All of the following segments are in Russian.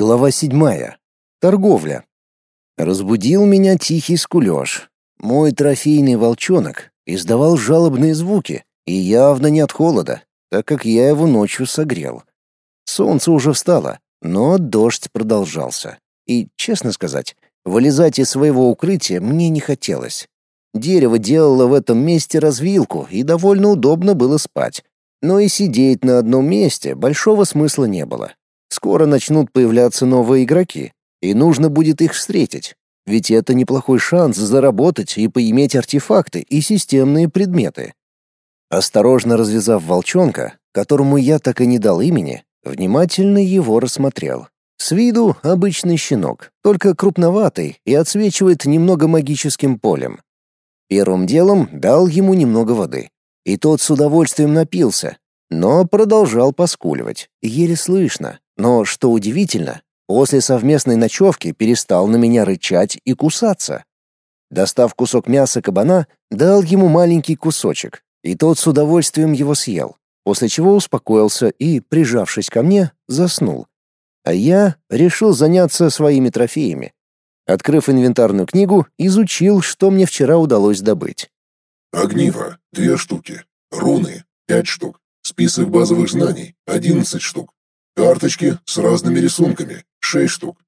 Глава седьмая. Торговля. Разбудил меня тихий скулёж. Мой трофейный волчонок издавал жалобные звуки, и явно не от холода, так как я его ночью согрел. Солнце уже встало, но дождь продолжался. И, честно сказать, вылезать из своего укрытия мне не хотелось. Дерево делало в этом месте развилку, и довольно удобно было спать. Но и сидеть на одном месте большого смысла не было. Скоро начнут появляться новые игроки, и нужно будет их встретить. Ведь это неплохой шанс заработать и поиметь артефакты и системные предметы. Осторожно развязав волчонка, которому я так и не дал имени, внимательно его рассмотрел. С виду обычный щенок, только крупноватый и отсвечивает немного магическим полем. Первым делом дал ему немного воды, и тот с удовольствием напился, но продолжал поскуливать, еле слышно, но, что удивительно, после совместной ночевки перестал на меня рычать и кусаться. Достав кусок мяса кабана, дал ему маленький кусочек, и тот с удовольствием его съел, после чего успокоился и, прижавшись ко мне, заснул. А я решил заняться своими трофеями. Открыв инвентарную книгу, изучил, что мне вчера удалось добыть. Огниво — две штуки. Руны — пять штук. Список базовых знаний — одиннадцать штук. Карточки с разными рисунками – 6 штук.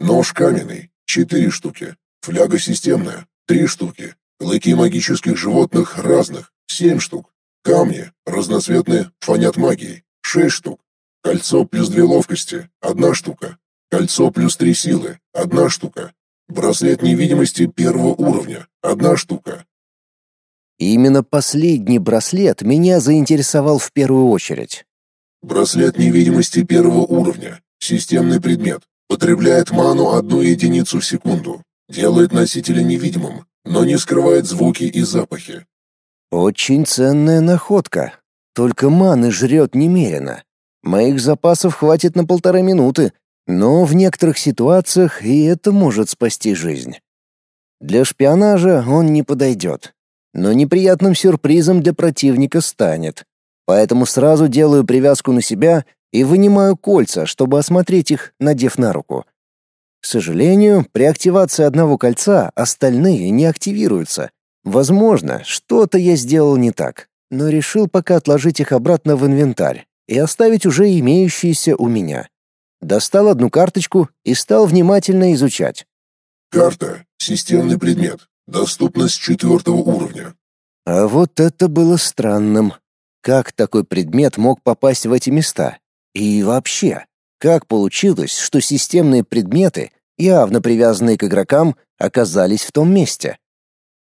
Нож каменный – 4 штуки. Фляга системная – 3 штуки. Клыки магических животных разных – 7 штук. Камни разноцветные, фонят магией – 6 штук. Кольцо плюс 2 ловкости – 1 штука. Кольцо плюс 3 силы – 1 штука. Браслет невидимости первого уровня – 1 штука. Именно последний браслет меня заинтересовал в первую очередь. Браслет невидимости первого уровня. Системный предмет. Потребляет ману одну единицу в секунду. Делает носителя невидимым, но не скрывает звуки и запахи. Очень ценная находка. Только маны жрет немерено. Моих запасов хватит на полторы минуты, но в некоторых ситуациях и это может спасти жизнь. Для шпионажа он не подойдет, но неприятным сюрпризом для противника станет. Поэтому сразу делаю привязку на себя и вынимаю кольца, чтобы осмотреть их, надев на руку. К сожалению, при активации одного кольца остальные не активируются. Возможно, что-то я сделал не так, но решил пока отложить их обратно в инвентарь и оставить уже имеющиеся у меня. Достал одну карточку и стал внимательно изучать. Карта. Системный предмет. Доступность четвертого уровня. А вот это было странным. Как такой предмет мог попасть в эти места? И вообще, как получилось, что системные предметы, явно привязанные к игрокам, оказались в том месте?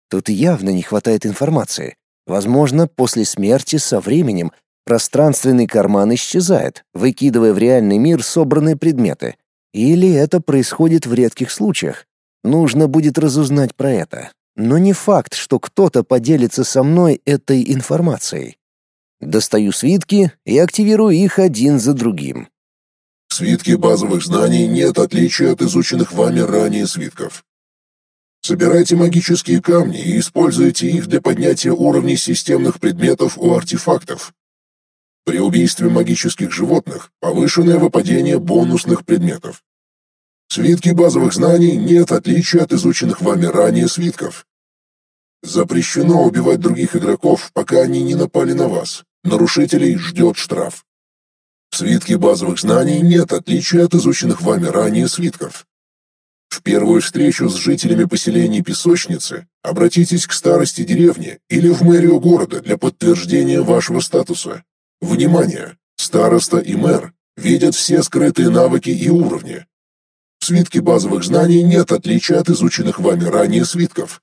Тут явно не хватает информации. Возможно, после смерти со временем пространственный карман исчезает, выкидывая в реальный мир собранные предметы. Или это происходит в редких случаях. Нужно будет разузнать про это. Но не факт, что кто-то поделится со мной этой информацией. Достаю свитки и активирую их один за другим. В свитке базовых знаний нет отличия от изученных вами ранее свитков. Собирайте магические камни и используйте их для поднятия уровней системных предметов у артефактов. При убийстве магических животных повышенное выпадение бонусных предметов. В свитке базовых знаний нет отличия от изученных вами ранее свитков. Запрещено убивать других игроков, пока они не напали на вас. Нарушителей ждет штраф. В свитке базовых знаний нет отличия от изученных вами ранее свитков. В первую встречу с жителями поселения Песочницы обратитесь к старости деревни или в мэрию города для подтверждения вашего статуса. Внимание! Староста и мэр видят все скрытые навыки и уровни. В свитке базовых знаний нет отличия от изученных вами ранее свитков.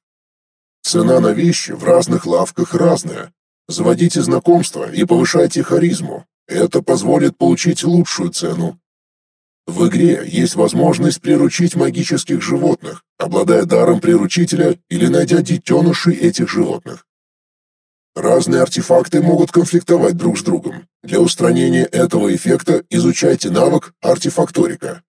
Цена на вещи в разных лавках разная. Заводите знакомства и повышайте харизму. Это позволит получить лучшую цену. В игре есть возможность приручить магических животных, обладая даром приручителя или найдя детенышей этих животных. Разные артефакты могут конфликтовать друг с другом. Для устранения этого эффекта изучайте навык артефакторика.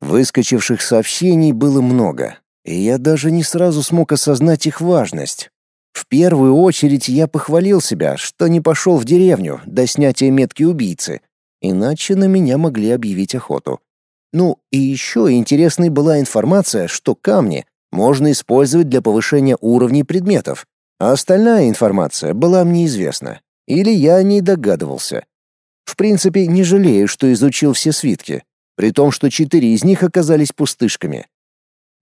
Выскочивших сообщений было много, и я даже не сразу смог осознать их важность. В первую очередь я похвалил себя, что не пошел в деревню до снятия метки убийцы, иначе на меня могли объявить охоту. Ну и еще интересной была информация, что камни можно использовать для повышения уровней предметов, а остальная информация была мне известна. Или я о ней догадывался. В принципе, не жалею, что изучил все свитки, при том, что четыре из них оказались пустышками.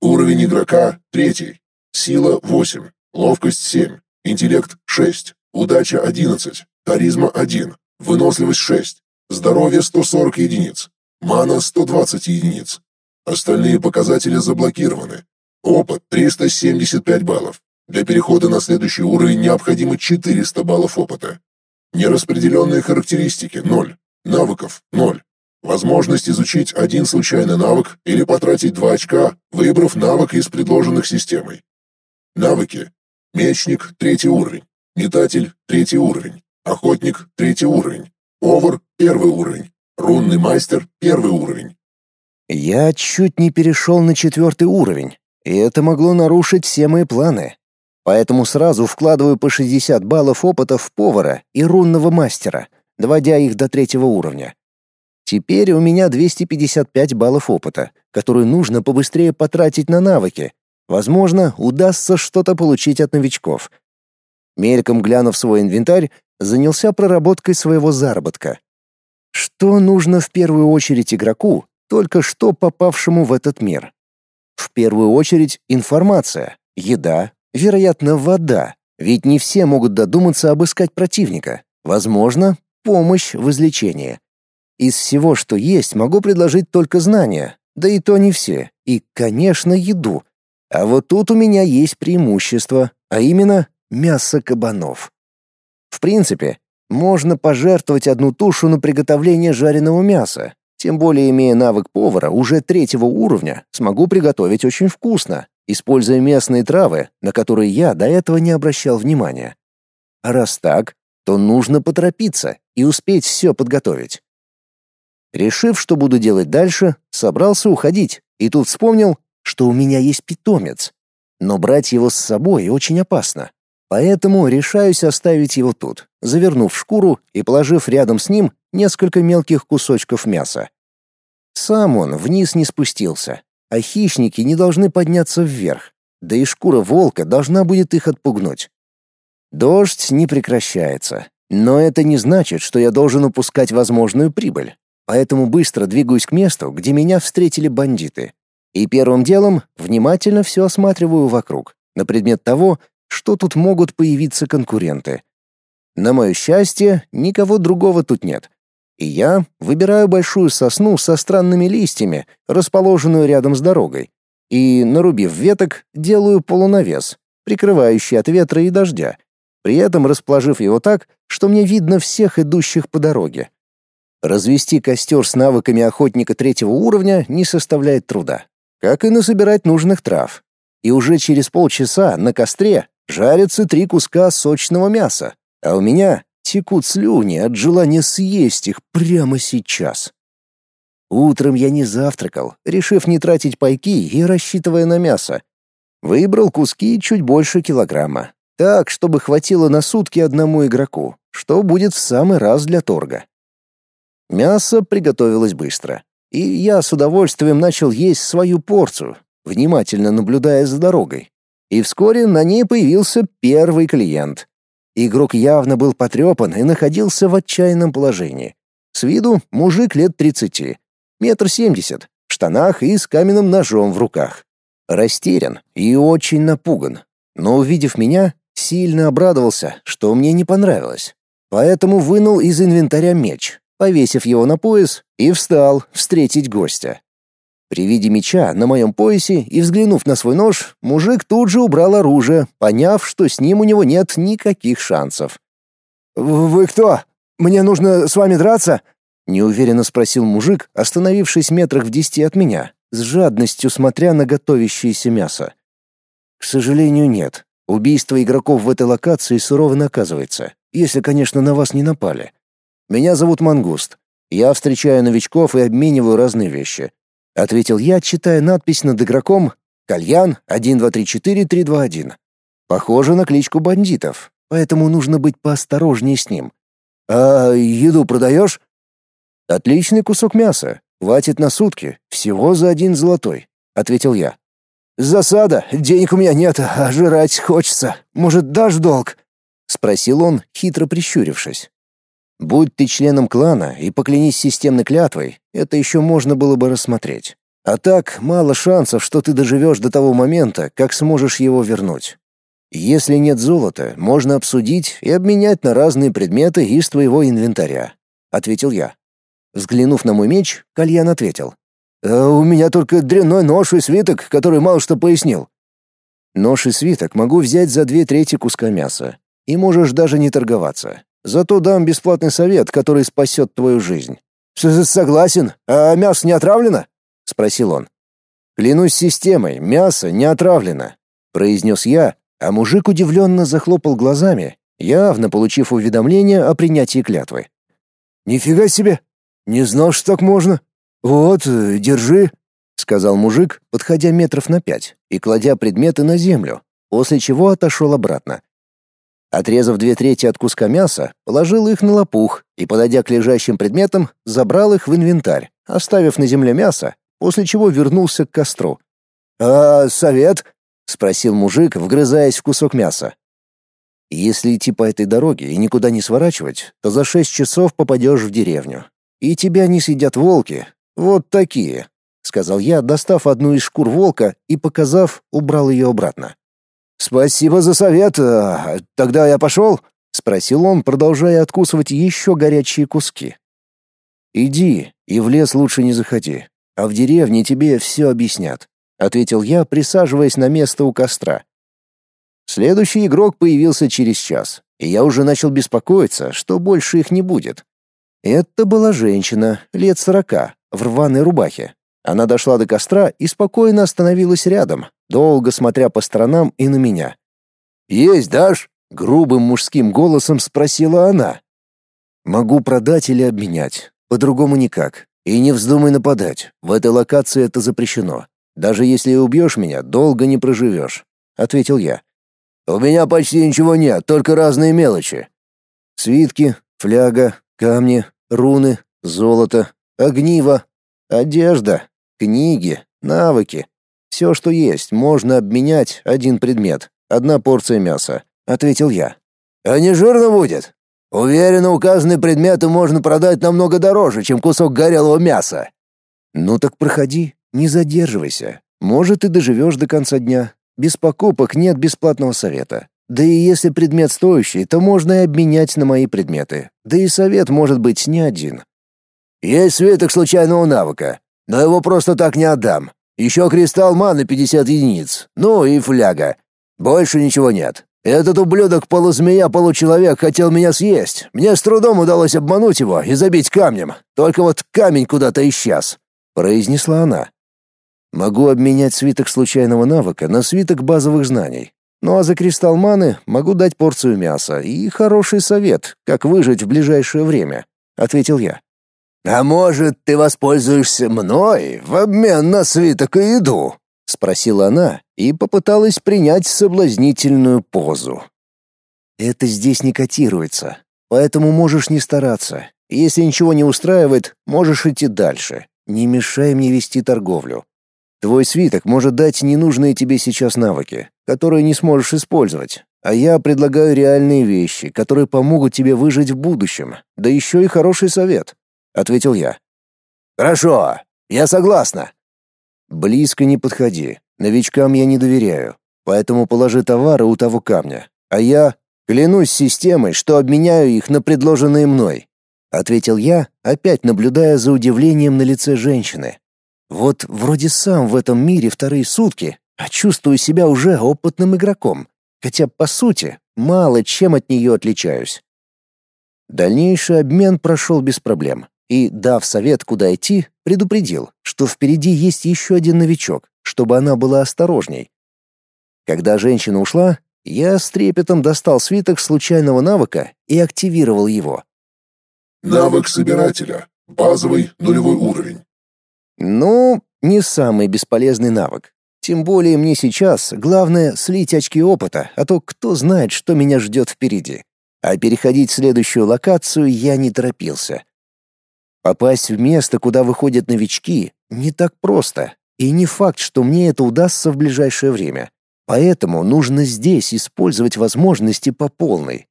Уровень игрока — третий. Сила — восемь. Ловкость — семь. Интеллект — шесть. Удача — одиннадцать. Харизма — один. Выносливость — шесть. Здоровье — 140 единиц. Мана — 120 единиц. Остальные показатели заблокированы. Опыт — 375 баллов. Для перехода на следующий уровень необходимо 400 баллов опыта. Нераспределенные характеристики – 0. Навыков – 0. Возможность изучить один случайный навык или потратить 2 очка, выбрав навык из предложенных системой. Навыки. Мечник – третий уровень. Метатель – третий уровень. Охотник – третий уровень. Повар – первый уровень. Рунный мастер – первый уровень. Я чуть не перешел на четвертый уровень, и это могло нарушить все мои планы. Поэтому сразу вкладываю по 60 баллов опыта в повара и рунного мастера, доводя их до третьего уровня. Теперь у меня 255 баллов опыта, которые нужно побыстрее потратить на навыки. Возможно, удастся что-то получить от новичков. Мельком глянув свой инвентарь, занялся проработкой своего заработка. Что нужно в первую очередь игроку, только что попавшему в этот мир? В первую очередь информация, еда, Вероятно, вода, ведь не все могут додуматься обыскать противника. Возможно, помощь в излечении. Из всего, что есть, могу предложить только знания, да и то не все, и, конечно, еду. А вот тут у меня есть преимущество, а именно мясо кабанов. В принципе, можно пожертвовать одну тушу на приготовление жареного мяса. Тем более, имея навык повара уже третьего уровня, смогу приготовить очень вкусно, используя местные травы, на которые я до этого не обращал внимания. А раз так, то нужно поторопиться и успеть все подготовить. Решив, что буду делать дальше, собрался уходить, и тут вспомнил, что у меня есть питомец. Но брать его с собой очень опасно. Поэтому решаюсь оставить его тут, завернув шкуру и положив рядом с ним несколько мелких кусочков мяса. Сам он вниз не спустился, а хищники не должны подняться вверх, да и шкура волка должна будет их отпугнуть. Дождь не прекращается, но это не значит, что я должен упускать возможную прибыль. Поэтому быстро двигаюсь к месту, где меня встретили бандиты. И первым делом внимательно все осматриваю вокруг, на предмет того, что тут могут появиться конкуренты. На мое счастье, никого другого тут нет, и я выбираю большую сосну со странными листьями, расположенную рядом с дорогой, и, нарубив веток, делаю полунавес, прикрывающий от ветра и дождя, при этом расположив его так, что мне видно всех идущих по дороге. Развести костер с навыками охотника третьего уровня не составляет труда, как и насобирать нужных трав. И уже через полчаса на костре жарятся три куска сочного мяса, а у меня Текут слюни от желания съесть их прямо сейчас. Утром я не завтракал, решив не тратить пайки и рассчитывая на мясо. Выбрал куски чуть больше килограмма. Так, чтобы хватило на сутки одному игроку, что будет в самый раз для торга. Мясо приготовилось быстро, и я с удовольствием начал есть свою порцию, внимательно наблюдая за дорогой. И вскоре на ней появился первый клиент. Игрок явно был потрепан и находился в отчаянном положении. С виду мужик лет тридцати, метр семьдесят, в штанах и с каменным ножом в руках. Растерян и очень напуган, но, увидев меня, сильно обрадовался, что мне не понравилось. Поэтому вынул из инвентаря меч, повесив его на пояс, и встал встретить гостя. При виде меча на моем поясе и взглянув на свой нож, мужик тут же убрал оружие, поняв, что с ним у него нет никаких шансов. «Вы кто? Мне нужно с вами драться?» — неуверенно спросил мужик, остановившись метрах в десяти от меня, с жадностью смотря на готовящееся мясо. «К сожалению, нет. Убийство игроков в этой локации сурово наказывается, если, конечно, на вас не напали. Меня зовут Мангуст. Я встречаю новичков и обмениваю разные вещи ответил я, читая надпись над игроком «Кальян 1234321». Похоже на кличку бандитов, поэтому нужно быть поосторожнее с ним. «А еду продаешь?» «Отличный кусок мяса. Хватит на сутки, всего за один золотой», — ответил я. «Засада, денег у меня нет, а жрать хочется. Может, дашь долг?» — спросил он, хитро прищурившись. «Будь ты членом клана и поклянись системной клятвой, это еще можно было бы рассмотреть. А так, мало шансов, что ты доживешь до того момента, как сможешь его вернуть. Если нет золота, можно обсудить и обменять на разные предметы из твоего инвентаря», — ответил я. Взглянув на мой меч, Кальян ответил. «А «У меня только дрянной нож и свиток, который мало что пояснил». «Нож и свиток могу взять за две трети куска мяса. И можешь даже не торговаться. Зато дам бесплатный совет, который спасет твою жизнь». «Согласен. А мясо не отравлено?» — спросил он. «Клянусь системой, мясо не отравлено», — произнес я, а мужик удивленно захлопал глазами, явно получив уведомление о принятии клятвы. «Нифига себе! Не знал, что так можно. Вот, держи», — сказал мужик, подходя метров на пять и кладя предметы на землю, после чего отошел обратно. Отрезав две трети от куска мяса, положил их на лопух и, подойдя к лежащим предметам, забрал их в инвентарь, оставив на земле мясо, после чего вернулся к костру. «А совет?» — спросил мужик, вгрызаясь в кусок мяса. «Если идти по этой дороге и никуда не сворачивать, то за шесть часов попадешь в деревню. И тебя не съедят волки. Вот такие», — сказал я, достав одну из шкур волка и, показав, убрал ее обратно. «Спасибо за совет. А, тогда я пошел?» — спросил он, продолжая откусывать еще горячие куски. «Иди, и в лес лучше не заходи а в деревне тебе все объяснят», — ответил я, присаживаясь на место у костра. Следующий игрок появился через час, и я уже начал беспокоиться, что больше их не будет. Это была женщина, лет сорока, в рваной рубахе. Она дошла до костра и спокойно остановилась рядом, долго смотря по сторонам и на меня. «Есть дашь?» — грубым мужским голосом спросила она. «Могу продать или обменять, по-другому никак. И не вздумай нападать. В этой локации это запрещено. Даже если убьешь меня, долго не проживешь», — ответил я. «У меня почти ничего нет, только разные мелочи. Свитки, фляга, камни, руны, золото, огниво, одежда, книги, навыки. Все, что есть, можно обменять один предмет, одна порция мяса», — ответил я. «А не жирно будет?» Уверен, указанные предметы можно продать намного дороже, чем кусок горелого мяса. Ну так проходи, не задерживайся. Может, и доживешь до конца дня. Без покупок нет бесплатного совета. Да и если предмет стоящий, то можно и обменять на мои предметы. Да и совет может быть не один. Есть свиток случайного навыка, но его просто так не отдам. Еще кристалл маны 50 единиц, ну и фляга. Больше ничего нет. Этот ублюдок полузмея-получеловек хотел меня съесть. Мне с трудом удалось обмануть его и забить камнем. Только вот камень куда-то исчез», — произнесла она. «Могу обменять свиток случайного навыка на свиток базовых знаний. Ну а за кристалл маны могу дать порцию мяса и хороший совет, как выжить в ближайшее время», — ответил я. «А может, ты воспользуешься мной в обмен на свиток и еду?» — спросила она и попыталась принять соблазнительную позу. «Это здесь не котируется, поэтому можешь не стараться. Если ничего не устраивает, можешь идти дальше. Не мешай мне вести торговлю. Твой свиток может дать ненужные тебе сейчас навыки, которые не сможешь использовать, а я предлагаю реальные вещи, которые помогут тебе выжить в будущем, да еще и хороший совет», — ответил я. «Хорошо, я согласна», Близко не подходи. Новичкам я не доверяю. Поэтому положи товары у того камня. А я клянусь системой, что обменяю их на предложенные мной, ответил я, опять наблюдая за удивлением на лице женщины. Вот вроде сам в этом мире вторые сутки, а чувствую себя уже опытным игроком, хотя по сути мало чем от нее отличаюсь. Дальнейший обмен прошел без проблем и, дав совет, куда идти, предупредил, что впереди есть еще один новичок, чтобы она была осторожней. Когда женщина ушла, я с трепетом достал свиток случайного навыка и активировал его. Навык собирателя. Базовый нулевой уровень. Ну, не самый бесполезный навык. Тем более мне сейчас главное слить очки опыта, а то кто знает, что меня ждет впереди. А переходить в следующую локацию я не торопился. Попасть в место, куда выходят новички, не так просто, и не факт, что мне это удастся в ближайшее время. Поэтому нужно здесь использовать возможности по полной.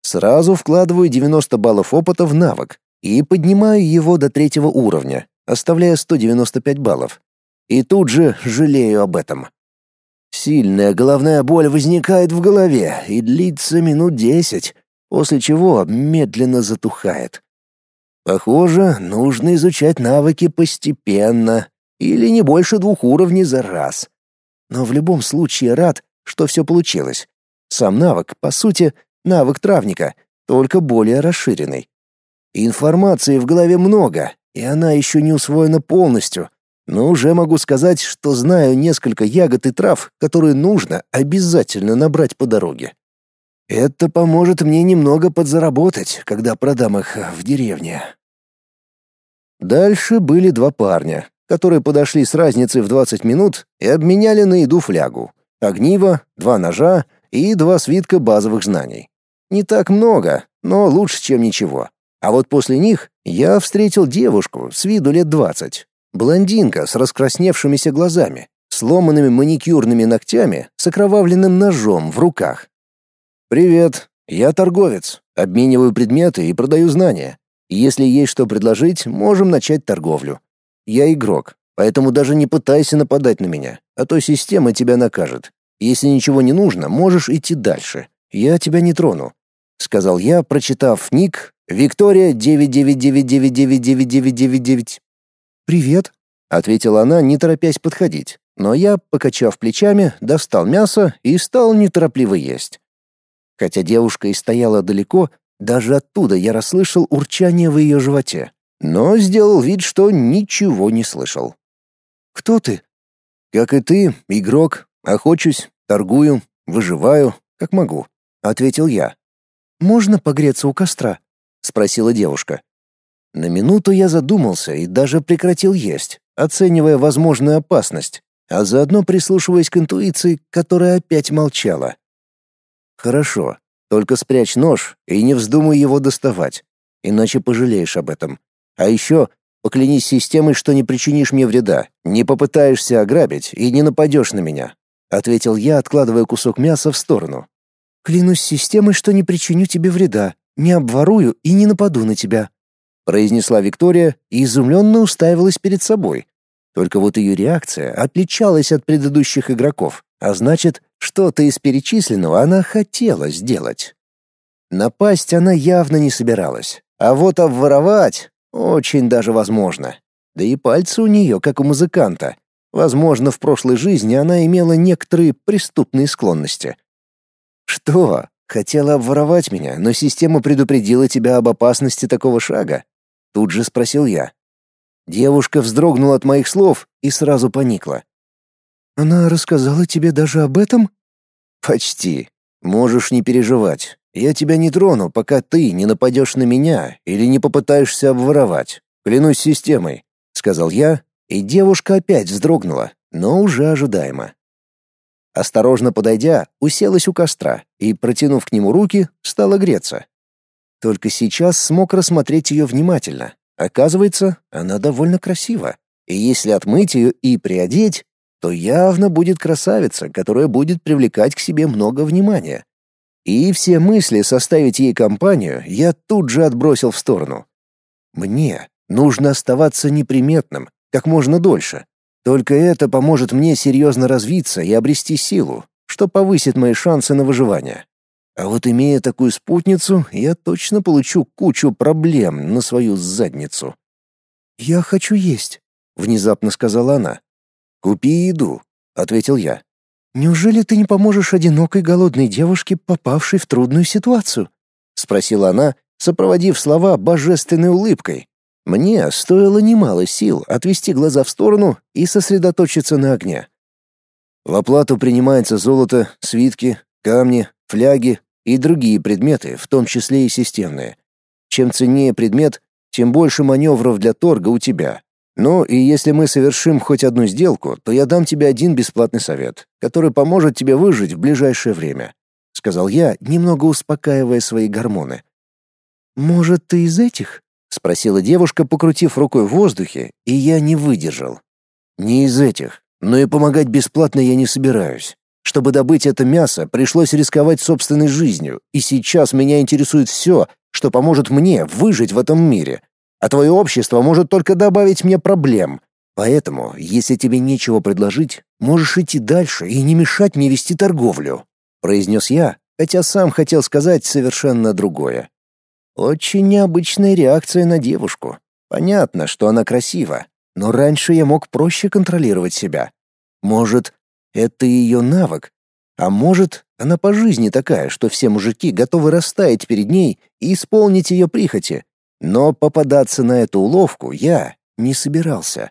Сразу вкладываю 90 баллов опыта в навык и поднимаю его до третьего уровня, оставляя 195 баллов. И тут же жалею об этом. Сильная головная боль возникает в голове и длится минут десять, после чего медленно затухает. Похоже, нужно изучать навыки постепенно или не больше двух уровней за раз. Но в любом случае рад, что все получилось. Сам навык, по сути, навык травника, только более расширенный. Информации в голове много, и она еще не усвоена полностью, но уже могу сказать, что знаю несколько ягод и трав, которые нужно обязательно набрать по дороге. Это поможет мне немного подзаработать, когда продам их в деревне. Дальше были два парня, которые подошли с разницей в 20 минут и обменяли на еду флягу, огниво, два ножа и два свитка базовых знаний. Не так много, но лучше, чем ничего. А вот после них я встретил девушку с виду лет 20. Блондинка с раскрасневшимися глазами, сломанными маникюрными ногтями, с окровавленным ножом в руках. «Привет, я торговец, обмениваю предметы и продаю знания. Если есть что предложить, можем начать торговлю. Я игрок, поэтому даже не пытайся нападать на меня, а то система тебя накажет. Если ничего не нужно, можешь идти дальше. Я тебя не трону», — сказал я, прочитав ник «Виктория 999999999». «Привет», — ответила она, не торопясь подходить. Но я, покачав плечами, достал мясо и стал неторопливо есть. Хотя девушка и стояла далеко, даже оттуда я расслышал урчание в ее животе, но сделал вид, что ничего не слышал. «Кто ты?» «Как и ты, игрок. Охочусь, торгую, выживаю, как могу», — ответил я. «Можно погреться у костра?» — спросила девушка. На минуту я задумался и даже прекратил есть, оценивая возможную опасность, а заодно прислушиваясь к интуиции, которая опять молчала. Хорошо. Только спрячь нож и не вздумай его доставать, иначе пожалеешь об этом. А еще поклянись системой, что не причинишь мне вреда, не попытаешься ограбить и не нападешь на меня, ответил я, откладывая кусок мяса в сторону. Клянусь системой, что не причиню тебе вреда, не обворую и не нападу на тебя, произнесла Виктория и изумленно уставилась перед собой. Только вот ее реакция отличалась от предыдущих игроков, а значит, что-то из перечисленного она хотела сделать. Напасть она явно не собиралась, а вот обворовать очень даже возможно. Да и пальцы у нее, как у музыканта. Возможно, в прошлой жизни она имела некоторые преступные склонности. «Что? Хотела обворовать меня, но система предупредила тебя об опасности такого шага?» Тут же спросил я. Девушка вздрогнула от моих слов и сразу поникла. Она рассказала тебе даже об этом? Почти. Можешь не переживать. Я тебя не трону, пока ты не нападешь на меня или не попытаешься обворовать. Клянусь системой, сказал я, и девушка опять вздрогнула, но уже ожидаемо. Осторожно подойдя, уселась у костра и, протянув к нему руки, стала греться. Только сейчас смог рассмотреть ее внимательно. Оказывается, она довольно красива. И если отмыть ее и приодеть, то явно будет красавица, которая будет привлекать к себе много внимания. И все мысли составить ей компанию я тут же отбросил в сторону. Мне нужно оставаться неприметным как можно дольше. Только это поможет мне серьезно развиться и обрести силу, что повысит мои шансы на выживание. А вот имея такую спутницу, я точно получу кучу проблем на свою задницу. «Я хочу есть», — внезапно сказала она. «Купи еду», — ответил я. «Неужели ты не поможешь одинокой голодной девушке, попавшей в трудную ситуацию?» — спросила она, сопроводив слова божественной улыбкой. Мне стоило немало сил отвести глаза в сторону и сосредоточиться на огне. В оплату принимается золото, свитки, камни, фляги и другие предметы, в том числе и системные. Чем ценнее предмет, тем больше маневров для торга у тебя. Ну и если мы совершим хоть одну сделку, то я дам тебе один бесплатный совет, который поможет тебе выжить в ближайшее время, сказал я, немного успокаивая свои гормоны. Может, ты из этих? спросила девушка, покрутив рукой в воздухе, и я не выдержал. Не из этих, но и помогать бесплатно я не собираюсь. Чтобы добыть это мясо, пришлось рисковать собственной жизнью, и сейчас меня интересует все, что поможет мне выжить в этом мире. А твое общество может только добавить мне проблем. Поэтому, если тебе нечего предложить, можешь идти дальше и не мешать мне вести торговлю», — произнес я, хотя сам хотел сказать совершенно другое. Очень необычная реакция на девушку. Понятно, что она красива, но раньше я мог проще контролировать себя. Может, это ее навык, а может, она по жизни такая, что все мужики готовы растаять перед ней и исполнить ее прихоти. Но попадаться на эту уловку я не собирался.